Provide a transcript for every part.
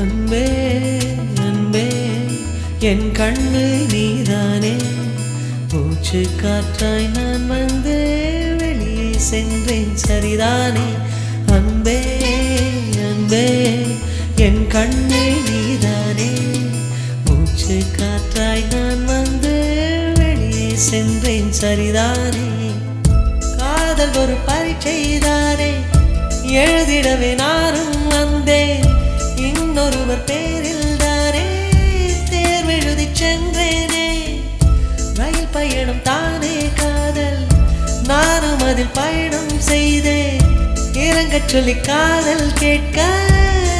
அன்பே அன்பே என் கண்ணு நீதானே. மூச்சு காற்றாய் நான் வந்து வெளியே சென்றேன் சரிதானே. அன்பே அன்பே என் கண்ணு நீதானே. மூச்சு காற்றாய் நான் வந்து வெளியே சென்றேன் சரிதானே. காதல் ஒரு பரீட்சைதானே எழுதிடவே நானும் பேரில் தானே தேர்வெழுதி சென்றேனே. ரயில் பயணம் தானே காதல் நானும் அதில் பயணம் செய்தேன். இறங்க சொல்லி காதல் கேட்க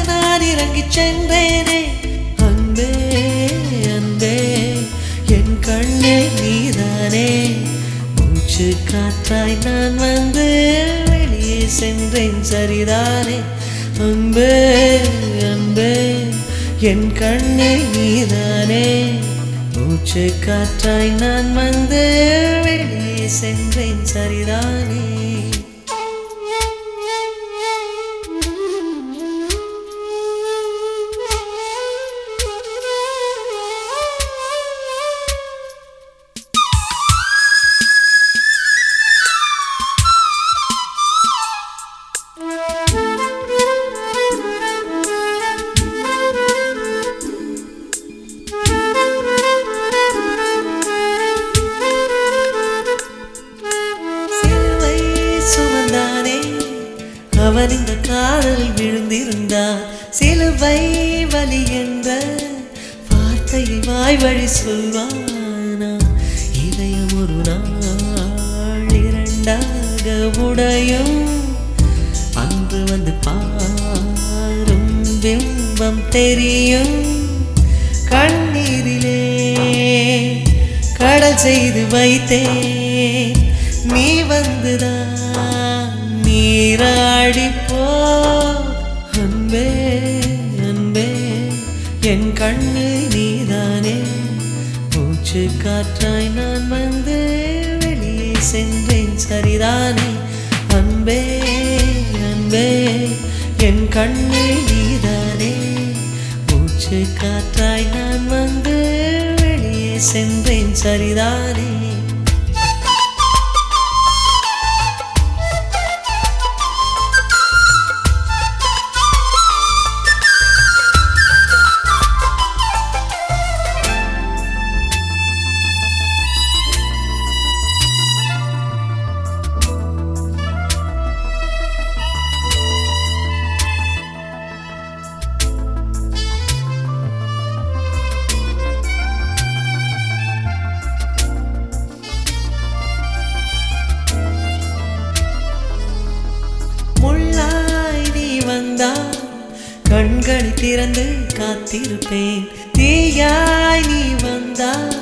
நான் இறங்கி சென்றேனே. அன்பே அன்பே என் கண்ணே நீதானே. மூச்சு காற்றாய் நான் வந்து வெளியே சென்றேன் சரிதானே. அன்பே அன்பே என் கண்ணே நீதானே. மூச்சு காற்றாய் நான் வந்து வெளியே சென்றேன் சரிதானே. அவன் இந்த காதல் விழுந்திருந்தான் சிலுவை வலி என்ற வார்த்தையை வாய் வழி சொல்வானா? இதயம் ஒரு நாள் இரண்டாக உடையும். அன்று வந்து பாரும் பிம்பம் தெரியும். கண்ணீரிலே கடல் செய்து வைத்தேன். நீ வந்துதான் நீரா அடிப்போ அன்பே அன்பே என் கண்ணில் நீதானே. மூச்சு காற்றாய் நான் வந்து வெளியே சென்றேன் சரிதானே? அன்பே அன்பே என் கண்ணில் நீதானே. மூச்சு காற்றாய் நான் வந்து வெளியே சென்றேன் சரிதானே? திறந்து காத்திருப்பேன். தீயாய் நீ வந்தால்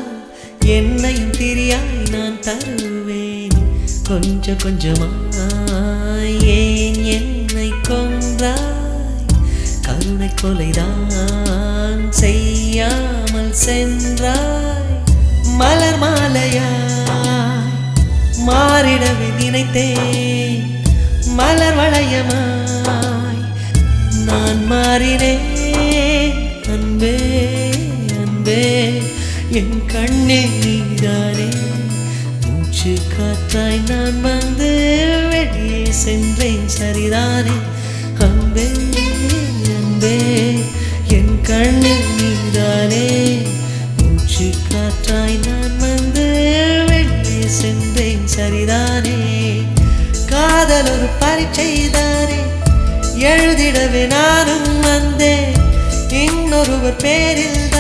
என்னையும் திரியாய் நான் தருவேன். கொஞ்சம் கொஞ்சமாய் ஏன் என்னை கொன்றாய்? கருணை கொலைதான் செய்யாமல் சென்றாய். மலர் மாலையாய் மாறிடவே நினைத்தேன். மலர் வளையமாய் நான் மாறினேன். என் கண்ணே நீதானே. மூச்சு காற்றாய் நான் வந்து வெளியே சென்றேன் சரிதானே. அன்பே அன்பே என் கண்ணே நீதானே. மூச்சு காற்றாய் நான் வந்து வெளியே சென்றேன் சரிதானே. காதல் ஒரு பரீட்சைதானே எழுதிடவே நானும் வந்தேன். இன்னொருவர் பேரில்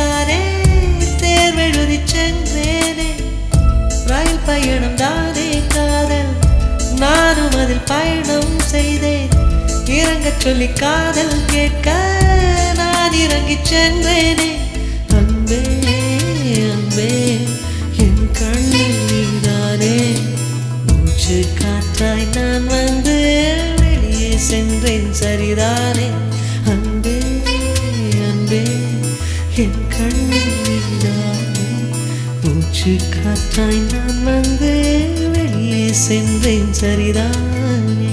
நானும் அதில் பயணம் செய்தேன். இறங்க சொல்லி காதல் கேட்க நான் இறங்கி சென்றேனே. அன்பே அன்பே என் கண்ணில் நீதானே. மூச்சு காற்றாய் நான் வந்து வெளியே சென்றேன் சரிதானே. சென்றேன் சரிதானே?